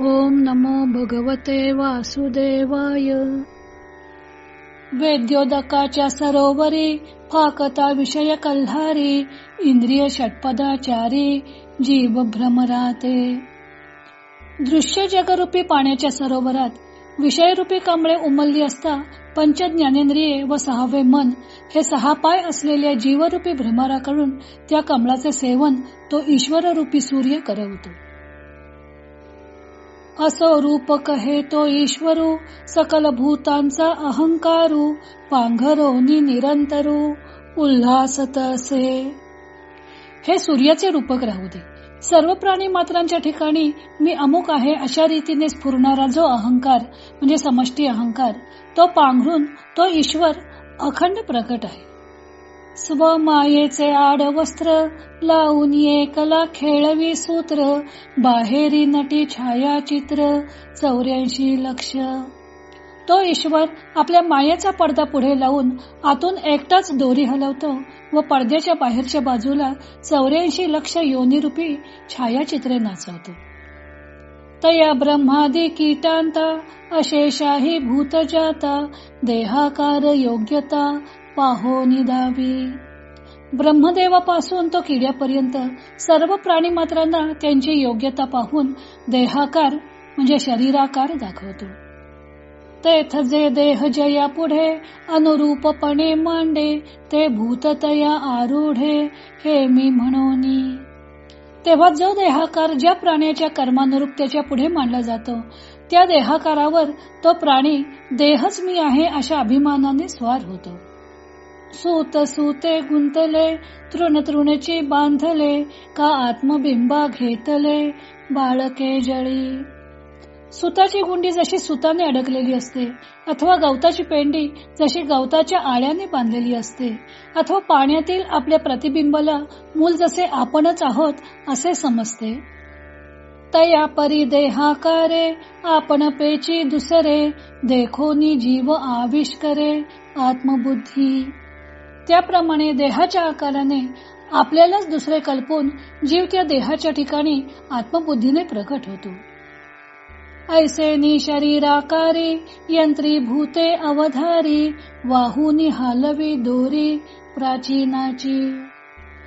ओम नमो भगवते वासुदेवाय. वेद्योदकाच्या सरोवरी फाकता विषय कल्हारी इंद्रिय षटपदाचारी जीव भ्रमराते. दृश्य जगरूपी पाण्याच्या सरोवरात विषयरूपी कमळे उमलली असता पंच ज्ञानेंद्रिये व सहावे मन हे सहा पाय असलेल्या जीवरूपी भ्रमराकडून त्या कमळाचे सेवन तो ईश्वररूपी सूर्य करवतो. असो रूप कहे तो ईश्वरू सकल भूतांचा अहंकारू पांघरोनी निरंतरू उल्हासत असे. हे सूर्याचे रूपक राहू दे. सर्व प्राणी मात्रांच्या ठिकाणी मी अमुक आहे अशा रीतीने स्फुरणारा जो अहंकार म्हणजे समष्टी अहंकार तो पांघरून तो ईश्वर अखंड प्रकट आहे. स्वमायेचे आड वस्त्र लावून एकला खेळवी सूत्र बाहेरी नटी छायाचित्र चौऱ्याऐंशी लक्ष. तो ईश्वर आपल्या मायेचा पडदा पुढे लावून आतून एकटाच दोरी हलवतो व पडद्याच्या बाहेरच्या बाजूला चौऱ्याऐंशी लक्ष योनिरूपी छायाचित्रे नाचवतो. तया ब्रह्मादी कीटांता अशेषाही भूत जाता देहाकार योग्यता पाहो निदावी. ब्रह्मदेवापासून तो किड्यापर्यंत सर्व प्राणी मात्रांना त्यांची योग्यता पाहून देहाकार म्हणजे शरीराकार दाखवतो. तेथ जे देह जया पुढे अनुरूपपणे मांडे ते भूततया आरूढे हे मी म्हणोनी. तेव्हा जो देहाकार ज्या प्राण्याच्या कर्मानुरूप त्याच्या पुढे मांडला जातो त्या देहाकारावर तो प्राणी देहच मी आहे अशा अभिमानाने स्वार होतो. सूत सूते गुंतले तृण तृणची बांधले का आत्मबिंबा घेतले बाळके जळी. सुताची गुंडी जशी सुताने अडकलेली असते अथवा गवताची पेंडी जशी गवताच्या आळ्याने बांधलेली असते अथवा पाण्यातील आपल्या प्रतिबिंबाला मूल जसे आपणच आहोत असे समजते. तया परी देहाकारे आपण पेची दुसरे देखोनी जीव आविष्करे आत्मबुद्धी. त्याप्रमाणे देहाच्या आकाराने आपल्यालाच दुसरे कल्पून जीव त्या देहाच्या ठिकाणी आत्मबुद्धीने प्रकट होतो. ऐसेनी शरीराकारी यंत्री भूते अवधारी वाहुनी हालवी दोरी प्राचीनाची.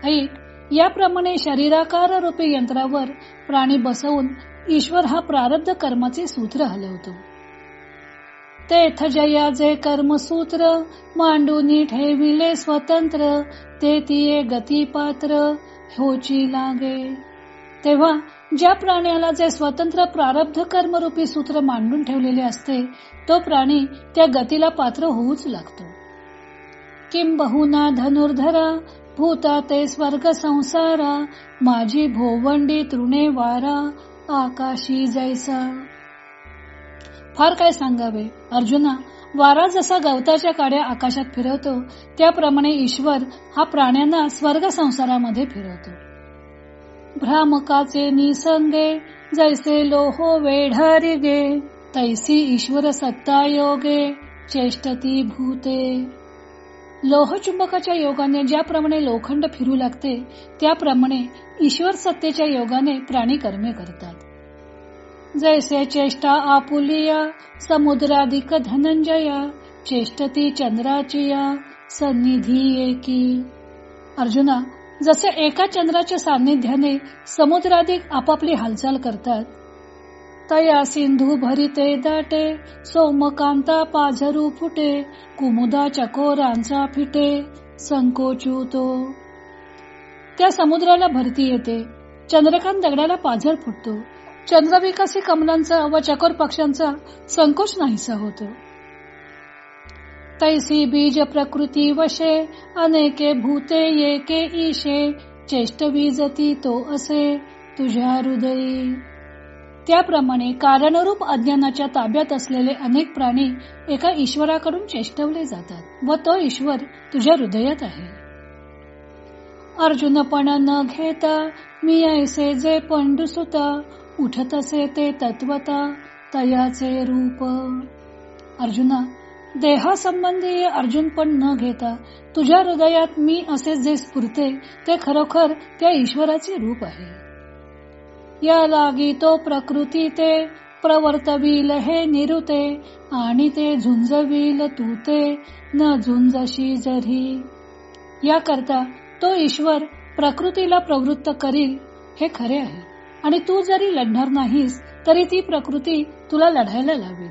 ऐक याप्रमाणे शरीराकार रूपी यंत्रावर प्राणी बसवून ईश्वर हा प्रारब्ध कर्माचे सूत्र हलवतो. तेथ जयाचे कर्मसूत्र मांडून ठेविले स्वतंत्र ते तिये गतीपात्र होची लागे. तेव्हा ज्या प्राण्याला जे स्वतंत्र प्रारब्ध कर्मरूपी सूत्र मांडून ठेवलेले असते तो प्राणी त्या गतीला पात्र होऊच लागतो. किंबहुना धनुर्धरा भूता ते स्वर्ग संसारा माझी भोवंडी तृणे वारा आकाशी जैसा. फार काय सांगावे? अर्जुना वारा जसा गवताच्या काड्या आकाशात फिरवतो त्याप्रमाणे ईश्वर हा प्राण्यांना स्वर्ग संसारामध्ये फिरवतो. भ्रामकाचे निसंगे जैसे लोहो वेढारी गे तैसी ईश्वर सत्ता योगे चेष्टती भूते. लोह चुंबकाच्या योगाने ज्याप्रमाणे लोखंड फिरू लागते त्याप्रमाणे ईश्वर सत्तेच्या योगाने प्राणी कर्मे करतात. जैसे चेष्टा आपुलिया समुद्राधिक धनंजया चेष्टती चंद्राची सन्निधी एकी। अर्जुना जसे एका चंद्राच्या सान्निध्याने समुद्राधिक आपापली हालचाल करतात तया सिंधू भरिते दाटे सोमकांता पाझरू फुटे कुमुदा चकोरांचा फिटे संकोचूतो। त्या समुद्राला भरती येते चंद्रकांत दगडाला पाझर फुटतो चंद्रविकासी कमलांचा व चकोर पक्ष्यांचा संकोच नाहीसा होतो. तैसी बीज प्रकृती वशे अनेके भूते येके ईशे चेष्ट बीजती तो असे तुझ्या हृदयी. त्याप्रमाणे कारणरूप अज्ञानाच्या ताब्यात असलेले अनेक प्राणी एका ईश्वराकडून चेष्टवले जातात व तो ईश्वर तुझ्या हृदयात आहे. अर्जुन पण न घेता मी ऐसे जे पंडुसुता उठत असे ते तत्वता तयाचे रूप. अर्जुना देहासंबंधी अर्जुन पण न घेता तुझ्या हृदयात मी असे जे स्फुरते ते खरोखर त्या ईश्वराचे रूप आहे. या लागी तो प्रकृती ते प्रवर्तविल हे निरुते आणि ते झुंजविल तू ते न झुंजशी जरी. या करता तो ईश्वर प्रकृतीला प्रवृत्त करील हे खरे आहे. आणि तू जरी लढणार नाहीस तरी ती प्रकृती तुला लढायला लावेल.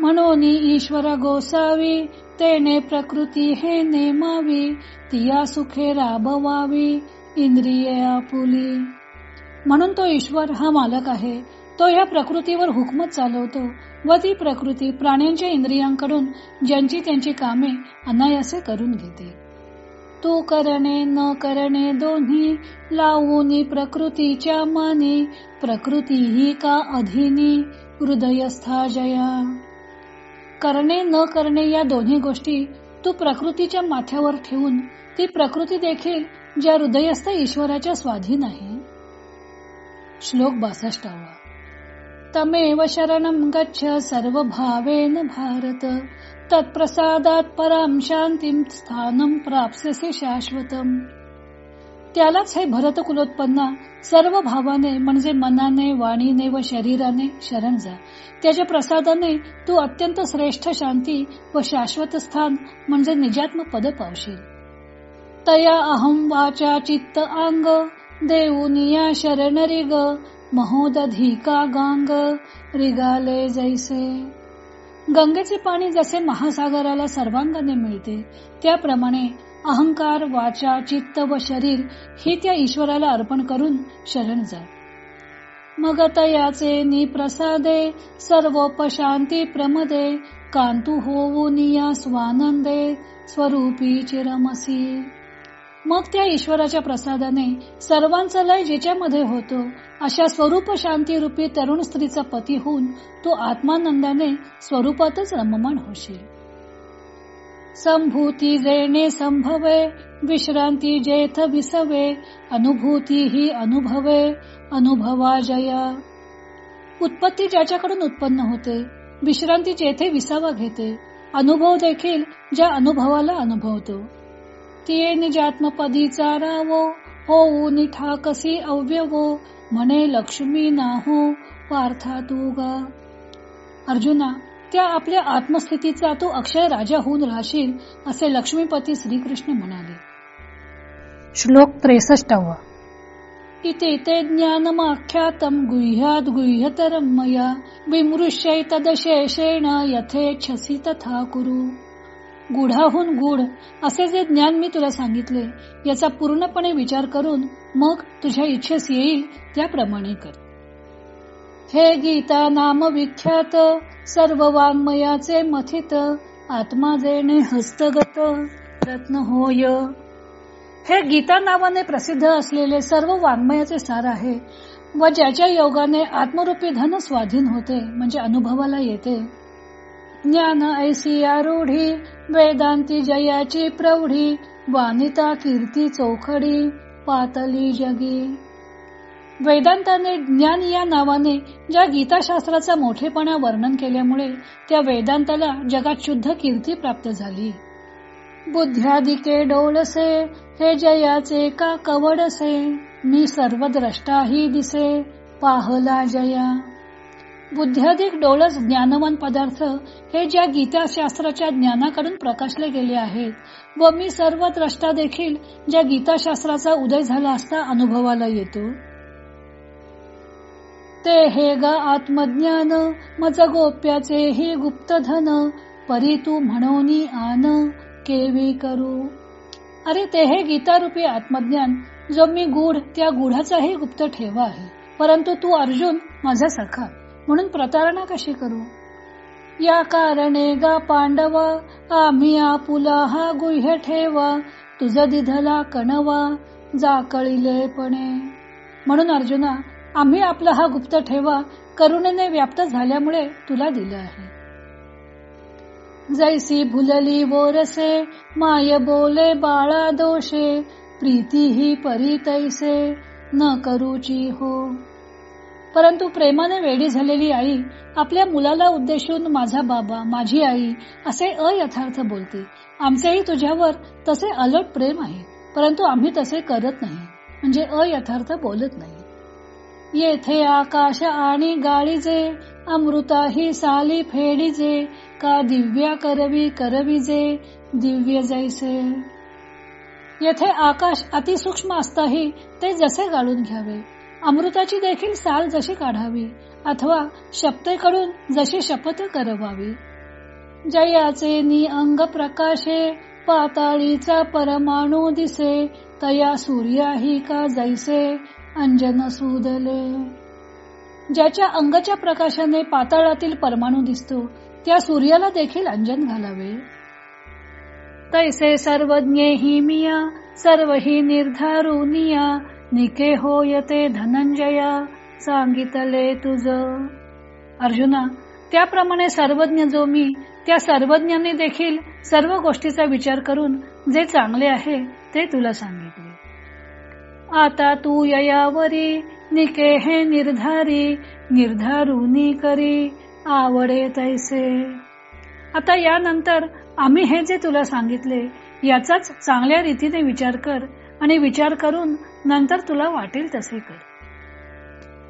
म्हणून ईश्वर गोसावी तेने प्रकृती हे नेमावी तिया सुखे राबवावी इंद्रिये आपुली. म्हणून तो ईश्वर हा मालक आहे. तो या प्रकृतीवर हुकमत चालवतो व ती प्रकृती प्राण्यांच्या इंद्रियांकडून ज्यांची त्यांची कामे अनायासे करून घेते. तू करणे न करणे दोन्ही लावून प्रकृतीच्या मानी. प्रकृती ही का अधीनी? हृदयस्था जया. करणे न करणे या दोन्ही गोष्टी तू प्रकृतीच्या माथ्यावर ठेवून ती प्रकृती देखील ज्या हृदयस्थ ईश्वराच्या स्वाधीन आहे. श्लोक बासष्टावा. तमेव शरणं गच्छ सर्व भावेन भारत. तत्प्रसादात पराम शांतीम स्थानम प्राप्स्यसे शाश्वतम। त्यालाच हे भरत कुलोत्पन्ना सर्व भावाने म्हणजे मनाने वाणीने व शरीराने शरण जा. त्याच्या प्रसादाने तू अत्यंत श्रेष्ठ शांती व शाश्वत स्थान म्हणजे निजात्म पद पावशील. तया अहम वाचा चित्त अंग देऊनिया शरण रिग महोदधिका गांग रिगाले जैसे। गंगेचे पाणी जसे महासागराला सर्वांगाने मिळते त्याप्रमाणे अहंकार वाचा चित्त व शरीर हे त्या ईश्वराला अर्पण करून शरण जा मग तयाचे निप्रसादे सर्वोपशांती प्रमदे कांतू होऊन स्वानंदे स्वरूपी चिरमसी. मग त्या ईश्वराच्या प्रसादाने सर्वांचा लय जिच्यामध्ये होतो अशा स्वरूप शांती रूपी तरुण स्त्रीचा पती होऊन तो आत्मानंदाने स्वरूपातच रममाण होशील. संभूती जेणे संभवे विश्रांती जेथ विसवे अनुभूती ही अनुभवे अनुभवा जया. उत्पत्ती ज्याच्याकडून उत्पन्न होते विश्रांती जेथे विसावा घेते अनुभव देखील ज्या अनुभवाला अनुभवतो. तिये निजात्मपदीचा रावो होऊ निठाकसी अव्यवो म्हणे लक्ष्मी नाहो पार्था तू गा. अर्जुना त्या आपल्या आत्मस्थितीचा तू अक्षय राजा होऊन राहशील असे लक्ष्मीपती श्रीकृष्ण म्हणाले. श्लोक त्रेसष्टावा. इथे ते ज्ञानमाख्यातम गुह्यात गुह्यतरम मया विमृश्य तदशेषेण यथेच्छसी तथा कुरु गुढाहून गुढ असे जे ज्ञान मी तुला सांगितले याचा पूर्णपणे विचार करून मग तुझ्या इच्छेस येईल त्याप्रमाणे कर. हे गीता नाम विख्यात सर्व वाङ्मयाचे मथित आत्मा जेणे हस्तगत रत्न होय. हे गीता नावाने प्रसिद्ध असलेले सर्व वाङ्मयाचे सार आहे व ज्याच्या योगाने आत्मरूपी धन स्वाधीन होते म्हणजे अनुभवाला येते. ज्ञान ऐसी आरूढी वेदांती जयाची प्रौढी वानिता कीर्ती चौखडी पातली जगी. वेदांताने ज्ञान या नावाने ज्या गीताशास्त्राचा मोठेपणा वर्णन केल्यामुळे त्या वेदांताला जगात शुद्ध कीर्ती प्राप्त झाली. बुद्ध्यादिके डोळसे हे जयाचे का कवडसे मी सर्व द्रष्टाही दिसे पाहला जया. बुद्ध्याधिक डोळस ज्ञानवान पदार्थ हे ज्या गीताशास्त्राच्या ज्ञानाकडून प्रकाशले गेले आहेत व मी सर्व द्रष्टा देखील ज्या गीताशास्त्राचा उदय झाला असता अनुभवाला येतो. ते हे ग आत्मज्ञान मज गोप्याचे हे गुप्तधन परी तू म्हणून आन केवी करू. अरे ते हे गीतारूपी आत्मज्ञान जो मी गुढ त्या गुढाचाही गुप्त ठेवा आहे. परंतु तू अर्जुन माझा सखा म्हणून प्रतारणा कशी करू? या कारणे गा पांडवा आम्ही आपुला हा गुह्य ठेवा तुझ दिधला कणवा जाकळीलेपणे म्हणून अर्जुना आम्ही आपला हा गुप्त ठेवा करुणेने व्याप्त झाल्यामुळे तुला दिलं आहे. जैसी भुलली बोरसे माय बोले बाळा दोषे प्रीती ही परी तैसे न करूची हो. परंतु प्रेमाने वेडी झालेली आई आपल्या मुलाला उद्देशून माझा बाबा माझी आई असे अयथार्थ बोलते. आमचेही तुझ्यावर तसे अलट प्रेम आहे परंतु आम्ही तसे करत नाही म्हणजे अयथार्थ बोलत नाही. येथे आकाश आणि गाळीजे अमृता ही साली फेडीजे का दिव्या करवी करविजे दिव्य जैसे. येथे आकाश अतिसूक्ष्म असताही ते जसे गाळून घ्यावे अमृताची देखील साल जशी काढावी अथवा शपथेकडून जशी शपथ करवावी. जयाचे नि अंग प्रकाशे पाताळीचा परमाणू दिसे तया सूर्याही का जैसे अंजन सुदले. ज्याच्या अंगच्या प्रकाशाने पाताळातील परमाणू दिसतो त्या सूर्याला देखील अंजन घालावे. तैसे सर्वज्ञे हि मिया सर्व ही निर्धारुनिया निके होयते धनंजया सांगितले तुझ. अर्जुना त्याप्रमाणे सर्वज्ञ जो मी त्या सर्वज्ञांनी देखील सर्व गोष्टीचा विचार करून जे चांगले आहे ते तुला सांगितले. आता तू ययावरी निके हे निर्धारी निर्धारुनी करी आवडे तैसे. आता यानंतर आम्ही हे जे तुला सांगितले याचाच चांगल्या रीतीने विचार कर आणि विचार करून नंतर तुला वाटेल तसे कर.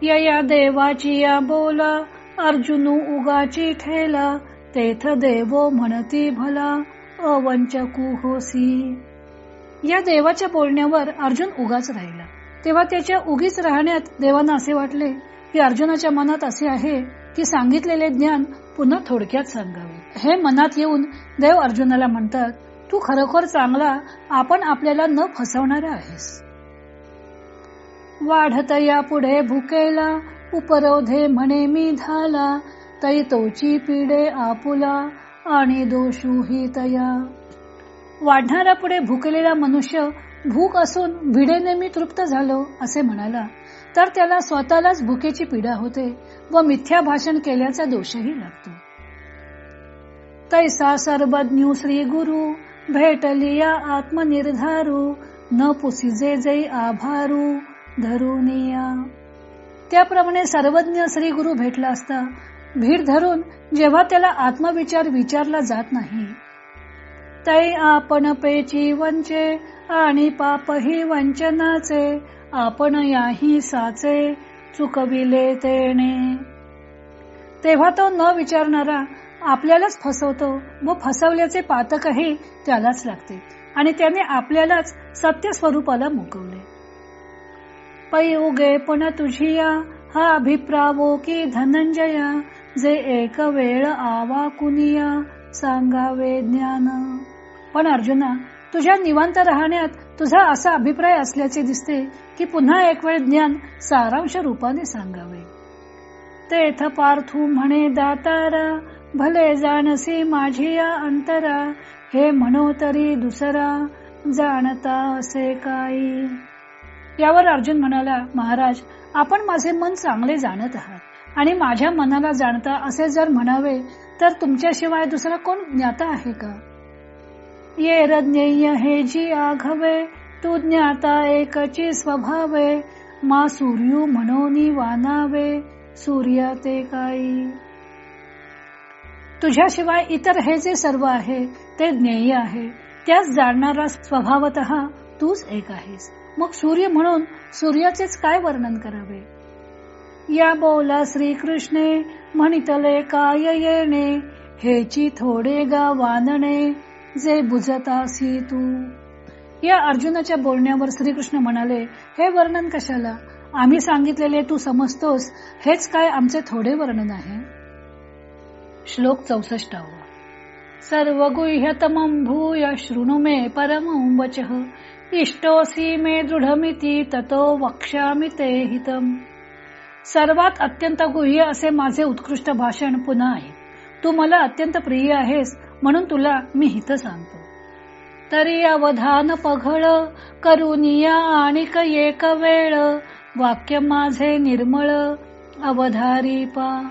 या देवाची या बोला. अर्जुनू उगाची ठेला. तेथ देवो म्हणती भला. अवंचकू होसी. या देवाच्या बोलण्यावर अर्जुन उगाच राहिला. तेव्हा त्याच्या उगीच राहण्यात देवांना असे वाटले की अर्जुनाच्या मनात असे आहे की सांगितलेले ज्ञान पुन्हा थोडक्यात सांगावे. हे मनात येऊन देव अर्जुनाला म्हणतात तू खरोखर चांगला आपण आपल्याला न फसवणारा आहेस. वाढत या पुढे भुकेला उपरोधे म्हणे मी झाला तै तोची पिढे आपुला आणि दोषूही तया वाढणारा पुढे भुकलेला मनुष्य भूक असून भिडेने मी तृप्त झालो असे म्हणाला तर त्याला स्वतःलाच भुकेची पीडा होते व मिथ्या भाषण केल्याचा दोषही लागतो. तैसा सर्वज्ञ श्री गुरु भेटलिया आत्मनिर्धारू न पुसिजे जै आभारू धरुनिया. त्याप्रमाणे सर्वज्ञ श्री गुरु भेटला असता भीड धरून जेव्हा त्याला आत्मविचार विचारला जात नाही. तै आपण पेची वंचे आणि पापही वंचनाचे आपण याही साचे चुकविले तेने तेव्हा तो न विचारणारा आपल्यालाच फसवतो. व फसवल्याचे पातकही त्यालाच लागते. आणि त्याने आपल्यालाच सत्य स्वरूपाला मुकवले. पै उगे पण तुझिया हा अभिप्रावो की धनंजया जे एक वेळ आवा कुनिया सांगावे ज्ञान. पण अर्जुना तुझ्या निवांत राहण्यात तुझा असा अभिप्राय असल्याचे दिसते की पुन्हा एक वेळ ज्ञान सारांश रूपाने सांगावे. तेथ पार्थू म्हणे दातारा भले जाणसी माझी या अंतरा हे म्हणो तरी दुसरा जाणता असे काही. यावर अर्जुन म्हणाला महाराज आपण माझे मन चांगले जाणत आहात आणि माझ्या मनाला जाणता असे जर म्हणावे तर तुमच्याशिवाय दुसरा कोण ज्ञाता आहे का? ये रज्ञेय हे जी आघवे तू ज्ञाता एकची स्वभावे मा सूर्यू म्हणून वानावे सूर्य ते काही. तुझ्याशिवाय इतर हे जे सर्व आहे ते ज्ञेय आहे. त्यास जाणणारा स्वभावत तूच एक आहेस. मग सूर्य म्हणून सूर्याचेच काय वर्णन करावे? या बोला श्रीकृष्णे म्हणितले काय येणे? हेची थोडे गा वानणे जे बुजतासी तू. या अर्जुनाच्या बोलण्यावर श्रीकृष्ण म्हणाले हे वर्णन कशाला? आम्ही सांगितलेले तू समजतोस हेच काय आमचे थोडे वर्णन आहे? श्लोक चौसष्टावा. सर्व गुह्यतमं भूय शृणु मे परमं वचः. इष्टोसी मे दृढमिती ततो वक्ष्यामि ते हितम. सर्वात अत्यंत गुह्य असे माझे उत्कृष्ट भाषण पुन्हा आहे. तू मला अत्यंत प्रिय आहेस म्हणून तुला मी हित सांगतो. तरी अवधान पघळ करुनिया आणि एक वेळ. वाक्य माझे निर्मळ अवधारी पा.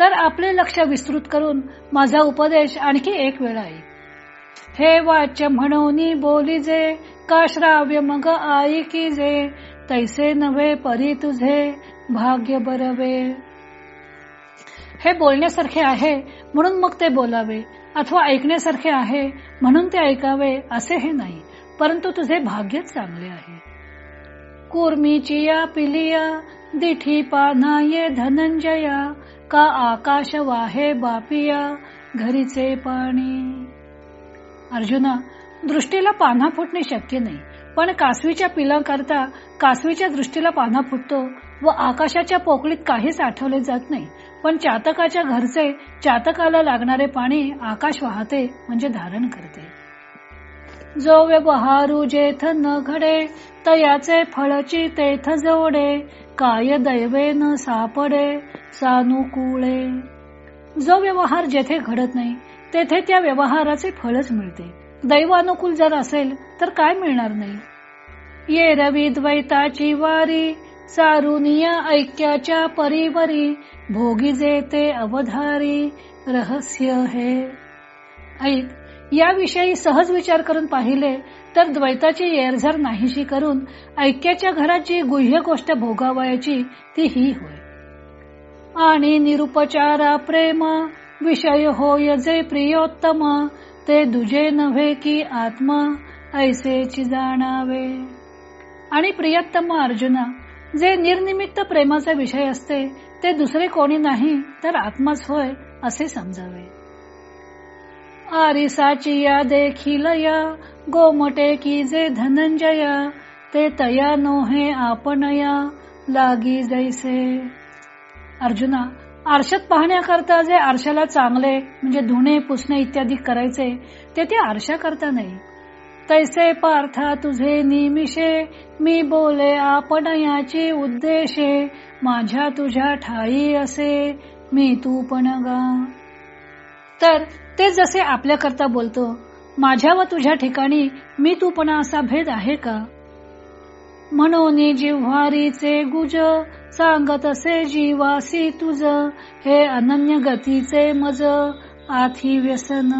तर आपले लक्ष विस्तृत करून माझा उपदेश आणखी एक वेळा आहे. हे वाच्य म्हणून बोलीजे का श्राव्य मग आई की जे तैसे नव्हे परी तुझे भाग्य बरवे. हे बोलण्यासारखे आहे म्हणून मग ते बोलावे अथवा ऐकण्यासारखे आहे म्हणून ते ऐकावे असे हे नाही परंतु तुझे भाग्यच चांगले आहे. कुर्मीची या पिलिया दिठी पानाये धनंजया का आकाश वाहे बापिया घरीचे पाणी? अर्जुना दृष्टीला पान्हा फुटणे शक्य नाही पण कासवीच्या पिलांकरता कासवीच्या दृष्टीला पान्हा फुटतो व आकाशाच्या पोकळीत काहीच आठवले जात नाही पण चातकाच्या घरचे चातकाला लागणारे पाणी आकाश वाहते म्हणजे धारण करते. जो व्यवहारू जेथ न घडे तयाचे फळची तेथ जोडे काय दैवे न सापडे सानुकूळे जो व्यवहार जेथे घडत नाही तेथे त्या व्यवहाराचे फळच मिळते. दैवानुकूल जर असेल तर काय मिळणार नाही? ये रवी द्वैताची वारी सारुनिया ऐक्याच्या परिवरी भोगी जेते अवधारी रहस्य हे. ऐक याविषयी सहज विचार करून पाहिले तर द्वैताची येरझर नाहीशी करून ऐक्याच्या घरात जी गुह्य गोष्ट भोगावयाची ती ही होय. आणि निरुपचारा प्रेम. विषय होय जे प्रियोत्तम ते दुजे नव्हे की आत्मा. ऐसेची जाणावे. आणि प्रियत्तम अर्जुना जे निर्निमित्त प्रेमाचा विषय असते ते दुसरे कोणी नाही तर आत्माच होय असे समजावे. आरिसाची या देखील या गोमटे की जे धनंजया ते तया नोहे आपणया लागी जैसे. अर्जुना आरशात पाहण्याकरता जे आरशाला चांगले म्हणजे धुणे पुसणे इत्यादी करायचे ते ते आरशा करता नाही. तैसे पार्था तुझे निमिषे मी बोले आपण याची उद्देशे माझ्या तुझ्या ठाई असे मी तू पण गा. तर ते जसे आपल्या करता बोलतो माझ्या व तुझ्या ठिकाणी मी तूपणा असा भेद आहे का? म्हणून जिव्हारीचे गुज सांगत असे जीवासी तुझ हे अनन्य गतीचे मज आथी व्यसन.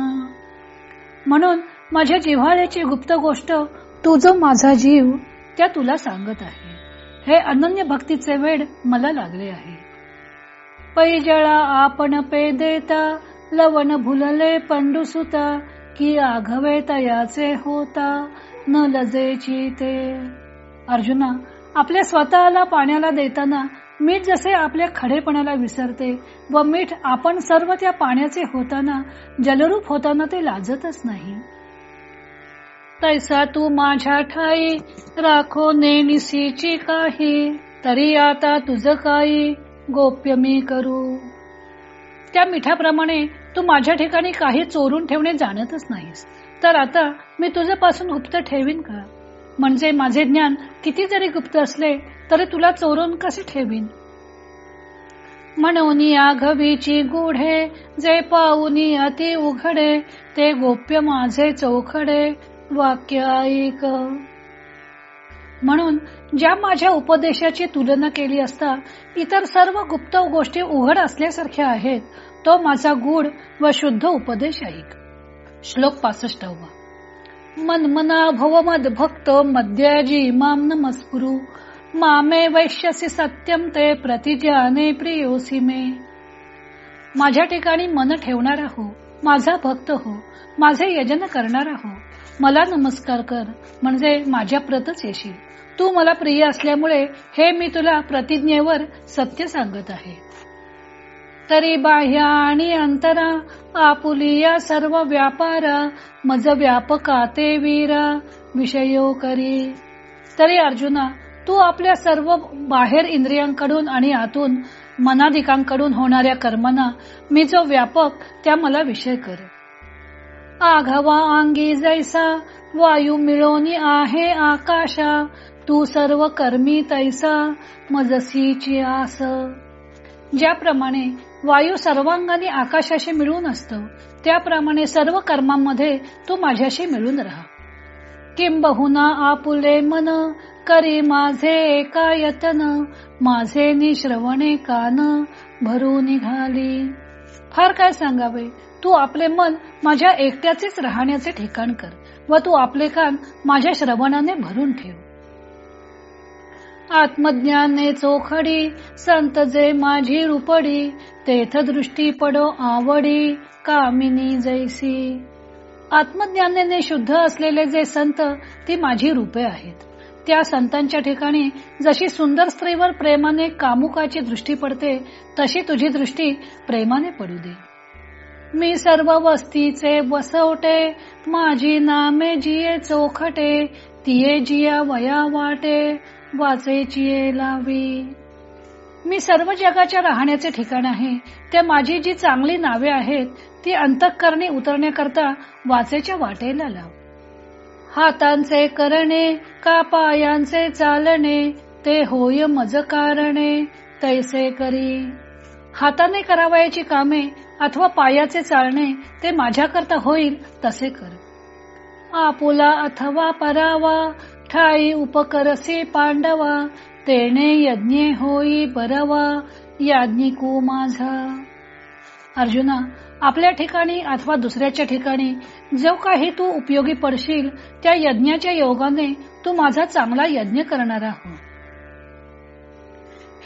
म्हणून माझ्या जिव्हाळ्याची गुप्त गोष्ट तुझ माझा जीव त्या तुला सांगत आहे. हे अनन्य भक्तीचे वेड मला लागले आहे. पैजळा आपण पे देता लवण भुलले पंडुसुता की आघवे तयाचे होता न लजेची ते. अर्जुना आपल्या स्वतःला पाण्याला देताना मीठ जसे आपल्या खडेपणाला विसरते व मीठ आपण सर्व त्या पाण्याचे होताना जलरूप होताना ते लाजतच नाही. तैसा तू माझ्या ठाई राखो नेनिसीची काही तरी आता तुझ काही गोप्य मी करू. त्या मिठाप्रमाणे तू माझ्या ठिकाणी काही चोरून ठेवणे जाणतच नाहीस. तर आता मी तुझ्यापासून गुप्त ठेवीन का? म्हणजे माझे ज्ञान किती जरी गुप्त असले तरी तुला चोरून कसे ठेवीन? म्हणून घवीची गुढे जे पाऊनी अति उघडे ते गोप्य माझे चौखडे वाक्य ऐक. म्हणून ज्या माझ्या उपदेशाची तुलना केली असता इतर सर्व गुप्त गोष्टी उघड असल्यासारख्या आहेत तो माझा गुढ व शुद्ध उपदेश ऐक. श्लोक पासष्टावा. मनमना भव मद भक्त मद्याजी माम नमस्कुरु मामे वैश्यसी सत्यम ते प्रतिजाने प्रियोसी मे माझ्या ठिकाणी मन ठेवणारा हो माझा भक्त हो माझे यजन करणारा हो मला नमस्कार कर म्हणजे माझ्या प्रतच येशील तू मला प्रिय असल्यामुळे हे मी तुला प्रतिज्ञेवर सत्य सांगत आहे तरी बाह्य आणि अंतरा आपुलिया सर्व व्यापारा मज व्यापका ते वीर विषयो करी तरी अर्जुना तू आपल्या सर्व बाहेर इंद्रियांकडून आणि आतून मनाधिकांकडून होणाऱ्या कर्मना मी जो व्यापक त्या मला विषय कर. आघवा अंगी जैसा वायू मिळोनी आहे आकाशा तू सर्व कर्मी तैसा मजसीची आस. ज्याप्रमाणे वायू सर्वांगाने आकाशाशी मिळून असतो. त्याप्रमाणे सर्व कर्मांमध्ये तू माझ्याशी मिळून राहा. किंबहुना आपुले मन करी माझे एका यतन माझे निश्रवणे कान भरू निघाली. फार काय सांगावे? तू आपले मन माझ्या एकट्याचेच राहण्याचे ठिकाण कर व तू आपले कान माझ्या श्रवणाने भरून ठेव. आत्मज्ञाने चोखडी संत जे माझी रुपडी तेथ दृष्टी पडो आवडी कामिनी जैसी. आत्मज्ञानाने शुद्ध असलेले जे संत ती माझी रूपे आहेत. त्या संतांच्या ठिकाणी जशी सुंदर स्त्रीवर प्रेमाने कामुकाची दृष्टी पडते तशी तुझी दृष्टी प्रेमाने पडू दे. मी सर्व वस्तीचे बसवटे माझी नामे जिये चोखटे तिये जिया वया वाटे वाचायची लावी. मी सर्व जगाच्या राहण्याचे ठिकाण आहे. ते माझी जी चांगली नावे आहेत ती अंतकरणी उतरण्याकरता वाचेच्या वाटेला लाव. हातांचे करणे का पायांचे चालणे ते होय मज कारणे तैसे करी. हाताने करावयाची कामे अथवा पायाचे चालणे ते माझ्याकरता होईल तसे कर. आपुला अथवा परावा ठाई उपकरसी पांडवा तेने यज्ञे होई बरवा याज्ञिकू माझा. अर्जुना आपल्या ठिकाणी अथवा दुसऱ्याच्या ठिकाणी जो काही तू उपयोगी पडशील त्या यज्ञाच्या योगाने तू माझा चांगला यज्ञ करणार आहो.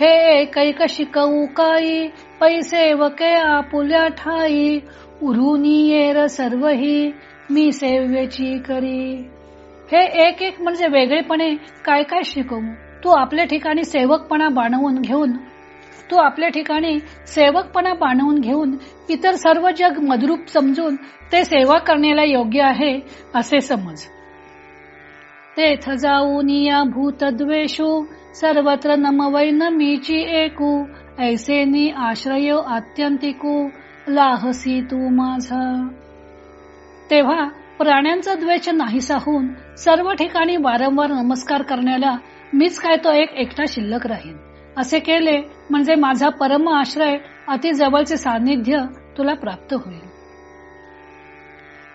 हे एकैक शिकवू काही पैसे वके आपुल्या ठाई उरुनी येर सर्वही मी सेव्यची करी. हे एक एक म्हणजे वेगळेपणे काय काय शिकवू? तू आपल्या ठिकाणी सेवकपणा बाणवून घेऊन तू आपल्या ठिकाणी सेवकपणा बाणवून घेऊन इतर सर्व जग मदरूप समजून ते सेवा करण्याला योग्य आहे असे समज. तेथ जाऊन या भूतद्वेषू सर्वत्र नमवैन मीची एकू ऐसे नि आश्रय आत्यंतिकू लाहसी तू माझा. तेव्हा प्राण्यांचा द्वेष नाहीसा होऊन सर्व ठिकाणी वारंवार नमस्कार करण्याला मीच काय तो एक एकटा शिल्लक राहील असे केले म्हणजे माझा परम आश्रय अति जवळचे सान्निध्य तुला प्राप्त होईल.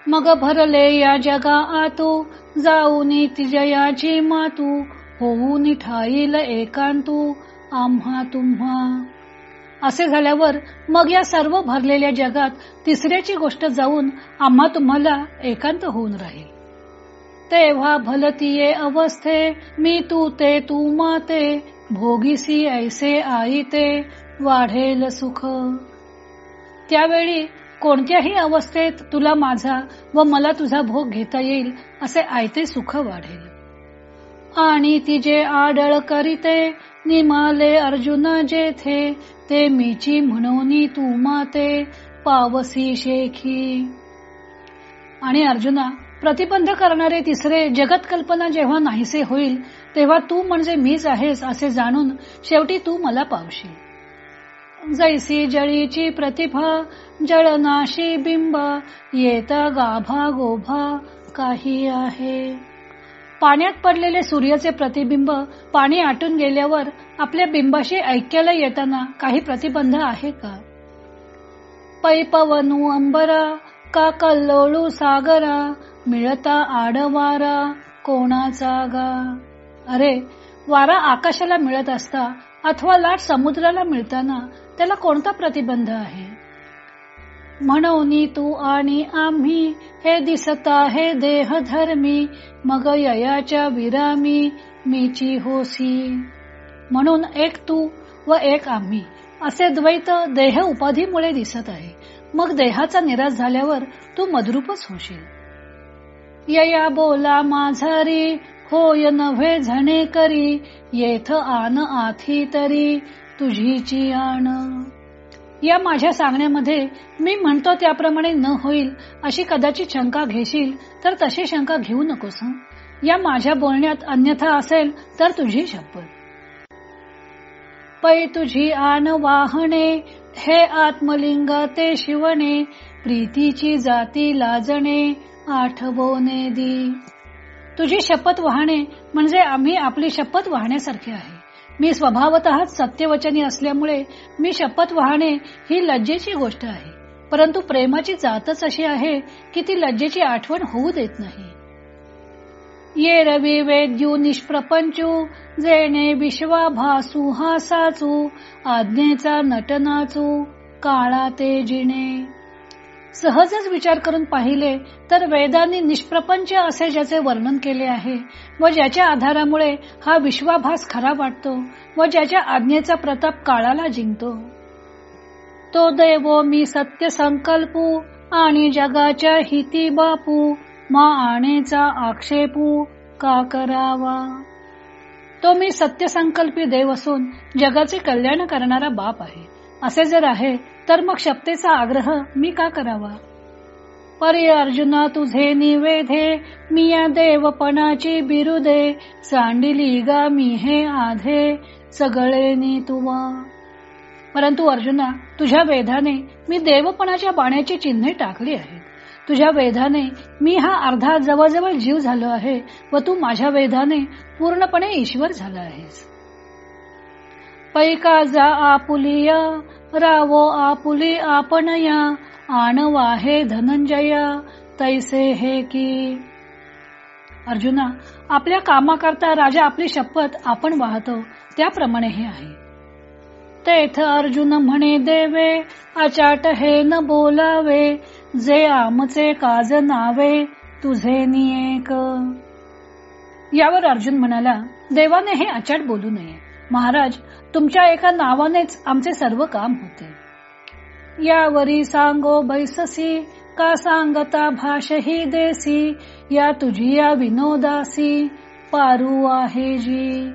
मग भरले या जगा आतू जाऊन तिजयाची मातू होऊन ठाईल एकांतू आम्हा तुम्हा असे झाल्यावर मग या सर्व भरलेल्या जगात तिसऱ्याची गोष्ट जाऊन आम्हा तुम्हाला एकांत होऊन राहील. तेव्हा भलतीये अवस्थे मी तू ते तू माते भोगीसी ऐसे आई ते वाढेल सुख. त्यावेळी कोणत्याही अवस्थेत तुला माझा व मला तुझा भोग घेता येईल असे आयते सुख वाढेल. आणि तिजे आडळ करीते निमाले अर्जुन जेथे ते मीची म्हणून तू माते पावसी शेखी. आणि अर्जुना प्रतिबंध करणारे तिसरे जगत कल्पना जेव्हा नाहीसे होईल तेव्हा तू म्हणजे मीच आहेस असे जाणून शेवटी तू मला पावशील. जैसी जळीची प्रतिभा जळनाशी बिंब येत गाभा गोभा काही आहे. पाण्यात पडलेले सूर्याचे प्रतिबिंब पाणी आटून गेल्यावर आपल्या बिंबाशी ऐक्याला येताना काही प्रतिबंध आहे का? पैपवनू अंबरा का कल्लोळू सागरा मिळता आडवारा कोणाचा गा अरे वारा आकाशाला मिळत असता अथवा लाट समुद्राला मिळताना त्याला कोणता प्रतिबंध आहे? म्हणून तू आणि आम्ही हे दिसता हे देह धर्मी मग ययाच्या विरामी मीची होसी. म्हणून एक तू व एक आम्ही असे द्वैत देह उपाधीमुळे दिसत आहे. मग देहाचा निराश झाल्यावर तू मदरूपच होशील. यया बोला माझारी होय नव्हे झणे करी येथ आन आथी तरी तुझीची आण. या माझ्या सांगण्यामध्ये मी म्हणतो त्याप्रमाणे न होईल अशी कदाचित शंका घेशील तर तशी शंका घेऊ नकोस या माझ्या बोलण्यात अन्यथा असेल तर तुझी शपथ. पै तुझी आण वाहणे हे आत्मलिंग ते शिवणे प्रीतीची जाती लाजणे आठवणे दी. तुझी शपथ वाहणे म्हणजे आम्ही आपली शपथ वाहण्यासारखी आहे. मी स्वभावतःच सत्यवचनी असल्यामुळे मी शपथ वाहणे ही लज्जेची गोष्ट आहे. परंतु प्रेमाची जातच अशी आहे की ती लज्जेची आठवण होऊ देत नाही. ये रवी वेद्यू निष्प्रपंचू जेणे विश्वाभासू हा साचू आज्ञेचा नटनाचू काळा ते जिणे. सहजच विचार करून पाहिले तर वेदांनी निष्प्रपंच असे ज्याचे वर्णन केले आहे. व ज्याच्या आधारामुळे हा विश्वाभास खरा वाटतो व ज्याच्या आज्ञेचा प्रताप काळाला जिंकतो. तो देवो मी सत्य संकल्पू आणि जगाच्या हिती बापू मा आणेचा आक्षेपू का करावा? तो मी सत्यसंकल्पी देव असून जगाचे कल्याण करणारा बाप आहे. असे जर आहे तर मग शपतेचा आग्रह मी का करावा? परी अर्जुना तुझे निवेधे मी या देवपणाची बिरुदे सांडिली गा मी हे आधे सगळे नी तुवा. परंतु अर्जुना तुझ्या वेधाने मी देवपणाच्या बाण्याची चिन्हे टाकली आहेत. तुझ्या वेधाने मी हा अर्धा जवळजवळ जीव झालो आहे व तू माझ्या वेधाने पूर्णपणे ईश्वर झाला आहेस. पैका जा आपुलिया रावो आपुली आपणया आणवा हे धनंजया तैसे हे की. अर्जुना आपल्या कामाकरता राजा आपली शपथ आपण वाहतो त्याप्रमाणे हे आहे. तेथ अर्जुन म्हणे देवे अचाट हे न बोलावे जे आमचे काज नावे तुझे नियेक. यावर अर्जुन म्हणाला देवाने हे अचाट बोलू नये. महाराज तुमच्या एका नावानेच आमचे सर्व काम होते. यावरी सांगो बैससी का सांगता भाषही देसी या तुझी या विनोदासी पारू आहे जी.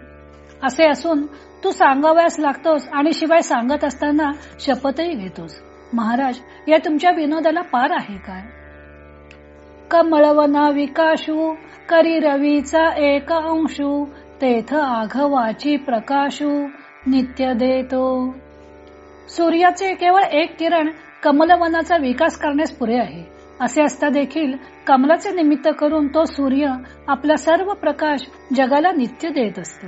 असे असून तू सांगावयास लागतोस आणि शिवाय सांगत असताना शपथही घेतोस. महाराज या तुमच्या विनोदाला पार आहे काय? कमळवना विकाशू करी रवीचा एक अंशू तेथ आघवाची प्रकाशू नित्य देतो सूर्याचे केवळ एक किरण कमलवनाचा विकास करण्यास पुरे आहे. असे असता देखील कमलाचे निमित्त करून तो सूर्य आपला सर्व प्रकाश जगाला नित्य देत असतो.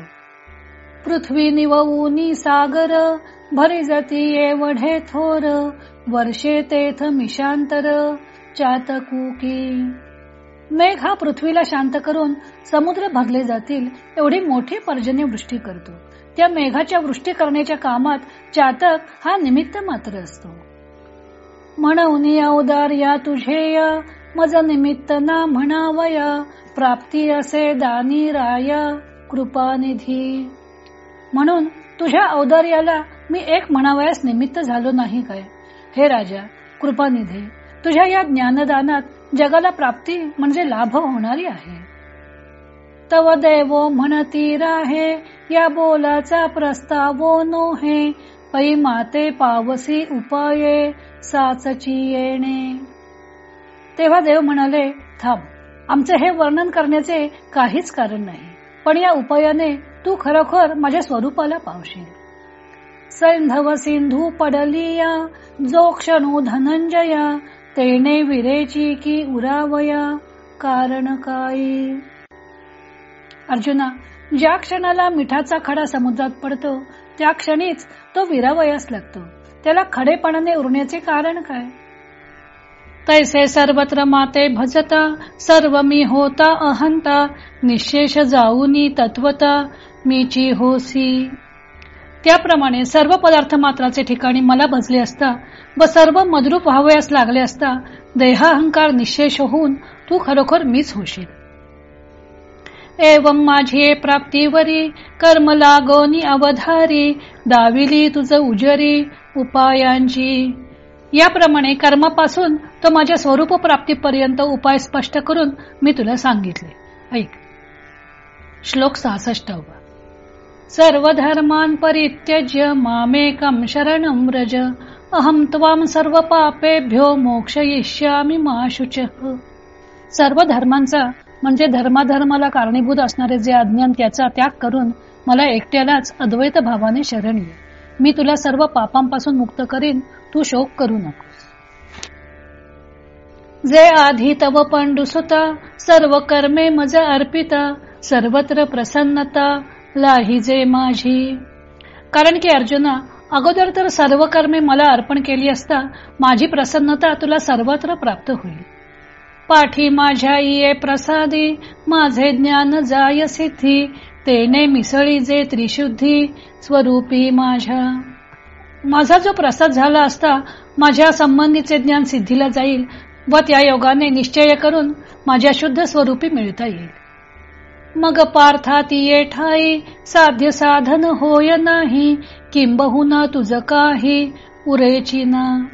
पृथ्वी निवऊनी सागर भरी जाती एवढे थोर वर्षे तेथ मिशांतर चातकुकी मेघ हा पृथ्वीला शांत करून समुद्र भरले जातील एवढी मोठी पर्जन्य वृष्टी करतो. त्या मेघाच्या वृष्टी करण्याच्या कामात चातक हा निमित्त मात्र असतो. म्हणून अवदार या तुझे मज निमित्त ना म्हणावया प्राप्ती असे दानी राय कृपानिधी म्हणून तुझ्या औदार्याला मी एक म्हणावयास निमित्त झालो नाही काय? हे राजा कृपानिधी तुझ्या या ज्ञानदानात जगाला प्राप्ती म्हणजे लाभ होणारी आहे. तव देव म्हणती राहे या बोलाचा प्रस्तावो नो हे पै माते पावसी उपाये साचची येणे. तेव्हा देव म्हणाले थांब आमचे हे वर्णन करण्याचे काहीच कारण नाही पण या उपायाने तू खरोखर माझ्या स्वरूपाला पावशील. सैंधव सिंधू पडलिया जो क्षणू धनंजया तेने विरेची की उरावया कारण काही अर्जुना ज्या क्षणाला मिठाचा खडा समुद्रात पडतो त्या क्षणीच तो विरावयास लागतो. त्याला खडेपणाने उरण्याचे कारण काय? तैसे सर्वत्र माते भजता सर्व मी होता अहंता निशेष जाऊनी तत्वता मीची होसी. त्याप्रमाणे सर्व पदार्थ मात्राचे ठिकाणी मला भजले असता व सर्व मद्रूप व्हावयास लागले असता देहाहंकार निशेष होऊन तू खरोखर मीच होशील. एवं माझी प्राप्तीवरी कर्म लागोनी अवधारी दाविली तुझ उजरी उपायांची. याप्रमाणे कर्मापासून तो माझ्या स्वरूप प्राप्तीपर्यंत उपाय स्पष्ट करून मी तुला सांगितले. ऐक. श्लोक सहासष्टावा. सर्व धर्मान परित्यज्य मामेकम शरणम व्रज। अहम त्वाम सर्व पापेभ्यो मोक्षयिष्यामी मा शुच। सर्व धर्मांचा म्हणजे धर्माधर्माला कारणीभूत असणारे जे अज्ञान त्याचा त्याग करून मला एकट्यालाच अद्वैत भावाने शरण ये। मी तुला सर्व पापांपासून मुक्त करीन तू शोक करू नकोस। जे आधी तव पंडुसुता सर्व कर्मे मज अर्पिता सर्वत्र प्रसन्नता लाहिजे माझी. कारण की अर्जुना अगोदर तर सर्व कर्मे मला अर्पण केली असता माझी प्रसन्नता तुला सर्वत्र प्राप्त होईल. पाठी माझ्या ये प्रसादी माझे ज्ञान जाय सिद्धी तेने मिसळी जे त्रिशुद्धी स्वरूपी माझ्या. माझा जो प्रसाद झाला असता माझ्या संबंधीचे ज्ञान सिद्धीला जाईल व त्या योगाने निश्चय करून माझ्या शुद्ध स्वरूपी मिळता येईल. मग पार्थाती ये ठाई साध्य साधन होय नाही किंबहुना तुझ काही उरेची ना.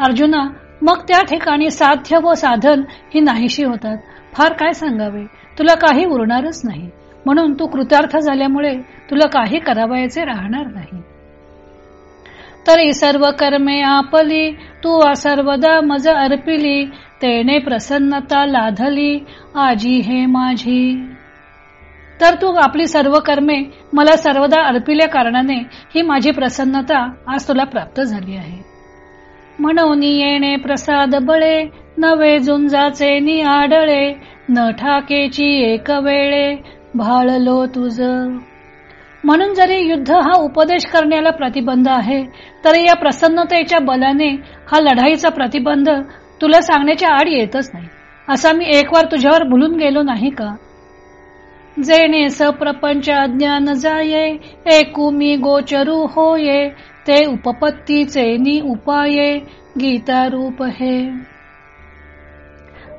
अर्जुना मग त्या ठिकाणी साध्य व साधन ही नाहीशी होतात. फार काय सांगावे? तुला काही उरणारच नाही. म्हणून तू कृतार्थ झाल्यामुळे तुला काही करावयाचे राहणार नाही. तरी सर्व कर्मे आपली तू सर्वदा मज अर्पिली तेने प्रसन्नता लाधली आजी हे माझी. तर तू आपली सर्व कर्मे मला सर्वदा अर्पिल्या कारणाने ही माझी प्रसन्नता आज तुला प्राप्त झाली आहे. म्हणून येणे प्रसाद बळे नवे जुंजाचे नि आडळे न ठाकेची एक वेळे भाळलो तुझ. म्हणून जरी युद्ध हा उपदेश करण्याला प्रतिबंध आहे तरी या प्रसन्नतेच्या बलाने हा लढाईचा प्रतिबंध तुला सांगण्याच्या आड येतच नाही. असा मी एक वार तुझ्यावर भुलून गेलो नाही का? जेणे सप्रपंच अज्ञान जाये एकू मी गोचरू होये ते उपपत्तीचे नि उपाये गीता रूप हे.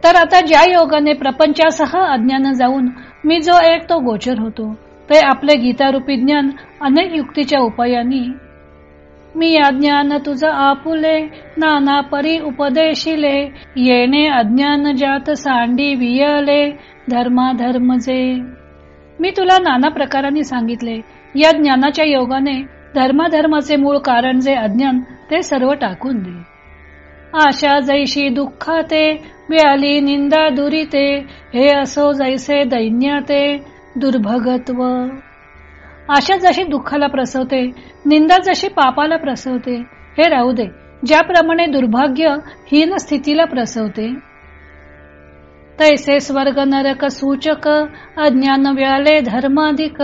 तर आता ज्या योगाने प्रपंचासह अज्ञान जाऊन मी जो एक तो गोचर होतो ते आपले गीतारूपी ज्ञान अनेक युक्तीच्या उपायांनी. मी अज्ञान तुझ आपुले नाना परी उपदेशिले येणे अज्ञान जात सांडी वियले धर्माधर्म जे मी तुला नाना प्रकारांनी सांगितले. या ज्ञानाच्या योगाने धर्माधर्माचे मूळ कारण जे अज्ञान ते सर्व टाकून दे. आशा जैशी दुःखाते व्याली निंदा दुरीते हे असो जैसे दैन्याते दुर्भगत्व. आशा जशी दुःखाला प्रसवते निंदा जशी पापाला प्रसवते हे राहू दे. ज्याप्रमाणे दुर्भाग्य हीन स्थितीला प्रसवते. तैसे स्वर्ग नरक सूचक अज्ञान व्याले धर्माधिक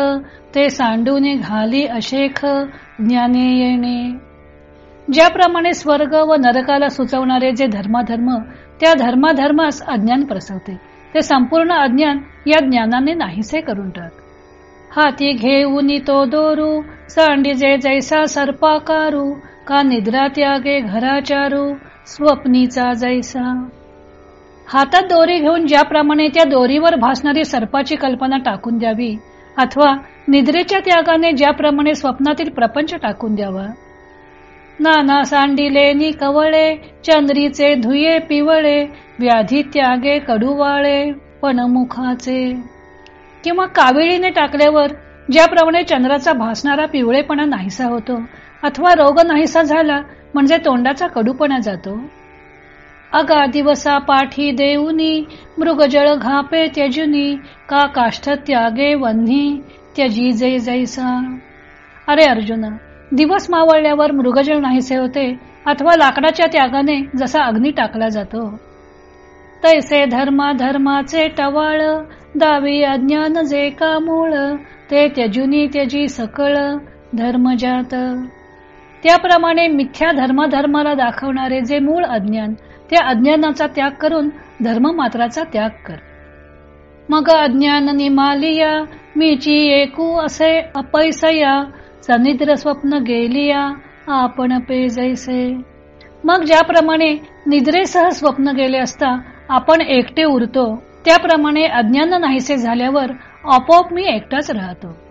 ते सांडूने घाली अशेख ज्ञाने येणे ज्याप्रमाणे स्वर्ग व नरकाला सुचवणारे जे धर्माधर्म त्या धर्माधर्मास अज्ञान प्रसवते. ते संपूर्ण अज्ञान या ज्ञानाने नाहीसे करून टाक. हाती घेऊन तो दोरू सांडी जे जैसा सर्पाकारू का निद्रा त्यागे घराचारू स्वप्नीचा जैसा. हातात दोरी घेऊन ज्याप्रमाणे त्या दोरीवर भासणारी सर्पाची कल्पना टाकून द्यावी अथवा निद्रेच्या त्यागाने ज्याप्रमाणे स्वप्नातील प्रपंच टाकून द्यावा. नाना सांडिले नि कवळे चंद्रीचे धुये पिवळे व्याधी त्यागे कडुवाळे पण मुखाचे किंवा कावेळीने टाकल्यावर ज्याप्रमाणे चंद्राचा भासणारा पिवळेपणा नाहीसा होतो अथवा रोग नाहीसा झाला म्हणजे तोंडाचा कडूपणा जातो. अगा दिवसा पाठी देऊनी मृगजळ घापे त्यजुनी का काष्ठ त्यागे वन्ही त्यजी जे जैसा. अरे अर्जुन दिवस मावळल्यावर मृगजळ नाहीसे होते अथवा लाकडाच्या त्यागाने जसा अग्नी टाकला जातो. तैसे धर्मा धर्माचे टवाळ दावी अज्ञान जे का मूळ ते त्यजुनी त्यजी सकळ धर्मजात त्याप्रमाणे मिथ्या धर्माधर्माला दाखवणारे जे मूळ अज्ञान त्या अज्ञानाचा त्याग करून धर्म मात्राचा त्याग कर. मग अज्ञान निमालिया मीची एकू असे अपैसया सनिद्र स्वप्न गेलिया आपण पे जैसे. मग ज्याप्रमाणे निद्रेसह स्वप्न गेले असता आपण एकटे उरतो त्याप्रमाणे अज्ञान नाहीसे झाल्यावर आपोआप मी एकटाच राहतो.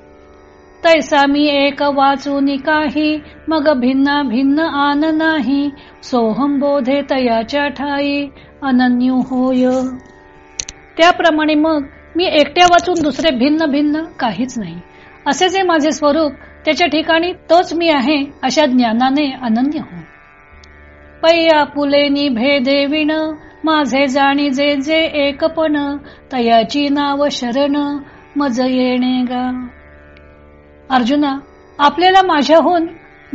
तैसा मी एक वाचून काही मग भिन्ना भिन्न आन नाही. सोहम बोधे तयाच्या ठाई अनन्यू होय. त्याप्रमाणे मग मी एकट्या वाचून दुसरे भिन्न भिन्न काहीच नाही. असे जे माझे स्वरूप त्याच्या ठिकाणी तोच मी आहे अशा ज्ञानाने अनन्य हो. पैया पुलेनी भेदे विण माझे जाणी जे जे एकपण तयाची नाव शरण मज येणे गा. अर्जुना आपल्याला माझ्याहून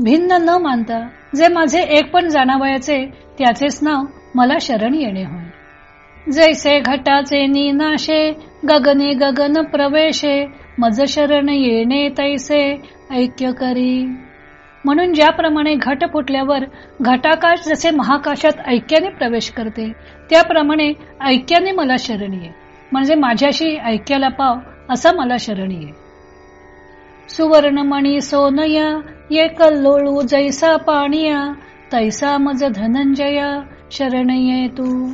भिन्न न मानता जे माझे एक पण जाणावयाचे त्याचेच नाव मला शरण येणे होय. जैसे घटाचे निनाशे गगने गगन प्रवेशे मज शरण येणे तैसे ऐक्य करी. म्हणून ज्याप्रमाणे घट फुटल्यावर घटाकाश जसे महाकाशात ऐक्याने प्रवेश करते त्याप्रमाणे ऐक्याने मला शरण ये. म्हणजे माझ्याशी ऐक्याला पाव असा मला शरण ये. सुवर्णमणी सोनया ये कल्लोळू जैसा पाणिया तैसा मज धनंजया शरण ये तू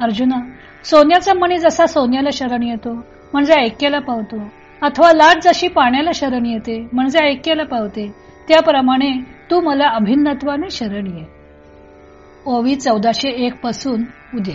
अर्जुना सोन्याचा मणी जसा सोन्याला शरण येतो म्हणजे ऐक्याला पावतो. अथवा लाट जशी पाण्याला शरण येते म्हणजे ऐक्याला पावते. त्याप्रमाणे तू मला अभिन्नत्वाने शरण ये. ओवी चौदाशे एक पासून उद्या.